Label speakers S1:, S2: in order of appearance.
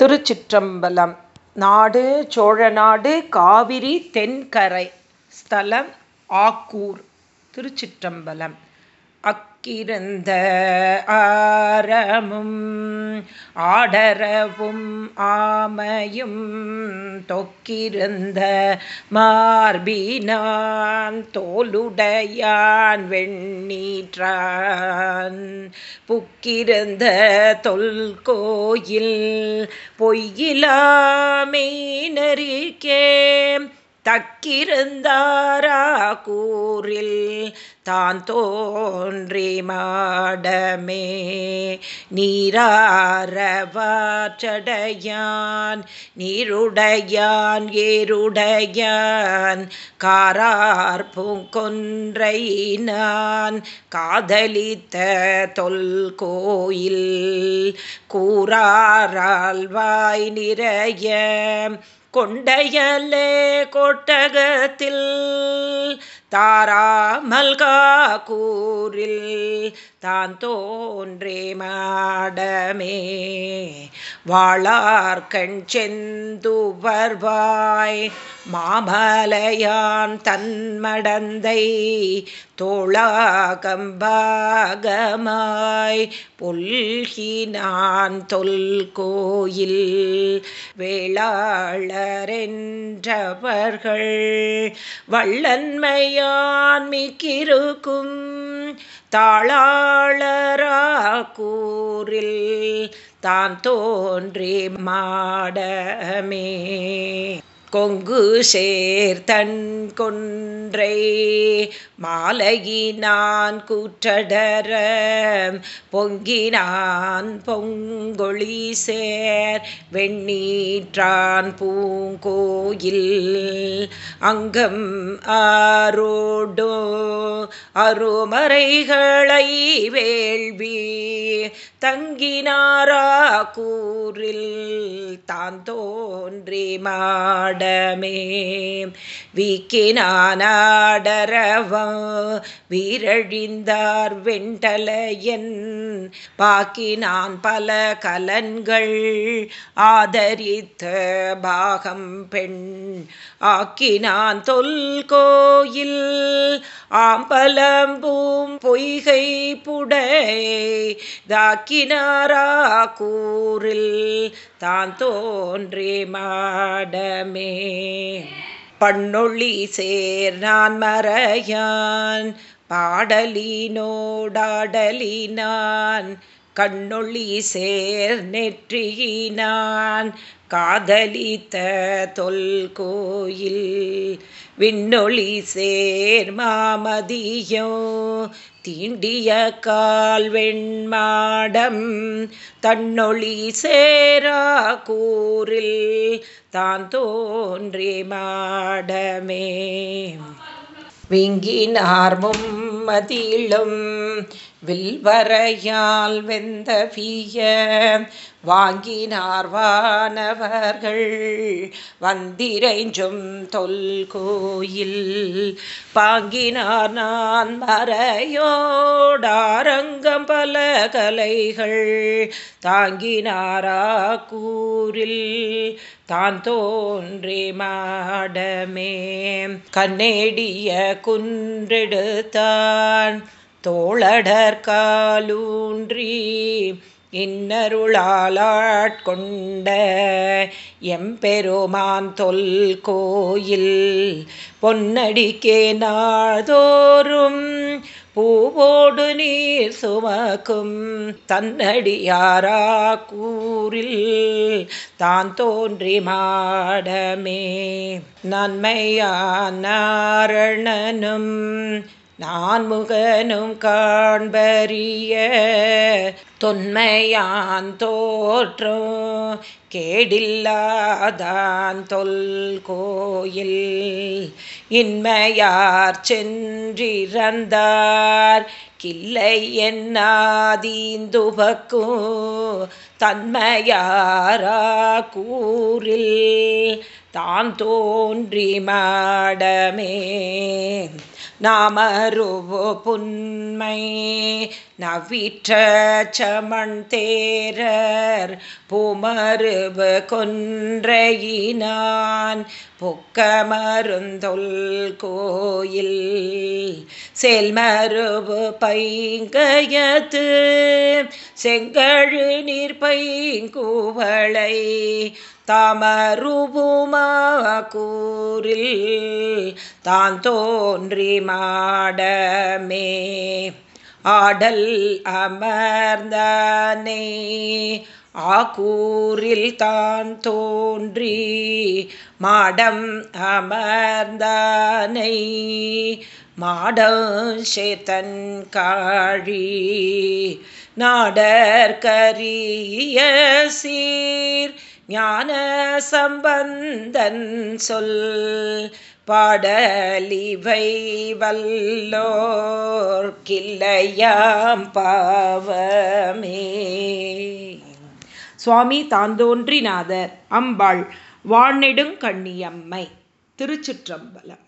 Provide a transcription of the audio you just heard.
S1: திருச்சிற்றம்பலம். நாடு சோழநாடு காவிரி தென்கரை. ஸ்தலம் ஆக்கூர். திருச்சிற்றம்பலம். அக் அக்கிருந்த ஆரமும் ஆடரவும் ஆமையும் தொக்கிருந்த மார்பினான் தோலுடையான் வெண்ணீற்றான். புக்கிருந்த தொல்கோயில் பொய்யிலாமே நெறிக்கே தக்கிருந்தாரா கூறில் தான் தோன்றிமாடமே நீராரவாற்றடையான் நீருடையான் ஏருடையான். காரார்பூங்கொன்றையினான் காதலித்த தொல்கோயில். கூறாரால்வாய் நிறைய கொண்டையலே கொட்டகத்தில். தாராமல்கா கூறில் தான் தோன்றே மாடமே. வாழார்கண் செந்துவர்வாய் மாமலையான் தன்மடந்தை தோளாகம்பாகமாய் பொல்கினான் தொல்கோயில் வேளாளரென்றவர்கள் வள்ளன்மைய வள்ளன்மையான் மிக்கிருக்கும் தாளாளரா கூறில் தான் தோன்றி மாடமே. கொங்கு சேர்தன் கொன்றை மாலையினான் கூற்றடர பொங்கினான் பொங்கொழி சேர் வெண்ணீற்றான் பூங்கோயில். அங்கம் ஆரோடோ அருமறைகளை வேள்வி தங்கினாரா கூறில் தான் தோன்றி மாட மாடமே வீக்கினானாடரவம் வீரழிந்தார் வெண்டலையன். பாக்கினான் பல கலன்கள் ஆதரித்த பாகம் பெண். ஆக்கினான் தொல்கோயில் ஆம்பலம்பூம் பொய்கை புடை. தாக்கினாரா கூறில் தான் தோன்றி மாடமே. பண்ணொள்ளி சேர் நான் மறையான் பாடலினோடாடலினான். கண்ணொள்ளி சேர் நெற்றியினான் காதலித்த தொல்கோயில் விண்ணொளி சேர் மாமதியோ தீண்டிய கால் வெண்மாடம் தன்னொளி சேரா கூறில் தான் தோன்றி மாடமே. விங்கினார் மும்மதியிலும் வில்வரையால் வெந்தவிய வாங்கினார் வானவர்கள். வந்திரைஞ்சும் தொல்கோயில் பாங்கினார் நான் மறையோடாரங்கம் பல கலைகள். தாங்கினாரா கூறில் தான் தோன்றி மாடமே. கண்ணேடிய குன்றெடுத்தான். தோழடர் இன்னருளாளாட்கொண்ட எம்பெருமான் தொல் கோயில் பொன்னடிக்கே நாள்தோறும் பூவோடு நீர் சுமக்கும் தன்னடியாரா கூறில் தான் தோன்றி மாடமே நன்மையானாரணனும் நான் முகனும் காண்பறிய தொன்மையான் தோற்றும் கேடில்லாதான் தொல் கோயில் இன்மையார் சென்றிறந்தார் கில்லை என்னாதீந்துபக்கும் தன்மையாரா கூறில். தான் தோன்றி மாடமே நாமருவோ புன்மை. நவிற்ற சமண் தேரர் பூமருவு கொன்றையினான். பொக்கமருந்தொல் கோயில் செல்மருவு பைங்கயத்து. செங்கழு நீர் பைங்குவளை தாமருபுமா கூறில் தான் தோன்றி மாடமே. ஆடல் அமர்ந்தனே ஆக்கூரில் தான் தோன்றி மாடம் அமர்ந்தானை மாடம் சேத்தன் காழி நாடற்கரிய சீர் ஞான சம்பந்தன் சொல் பாடலிவை வல்லோர் கிள்ளையாம் பாவமே.
S2: சுவாமி தாந்தோன்றிநாதர் அம்பாள் வானெடுங்கண்ணியம்மை திருச்சிற்றம்பலம்.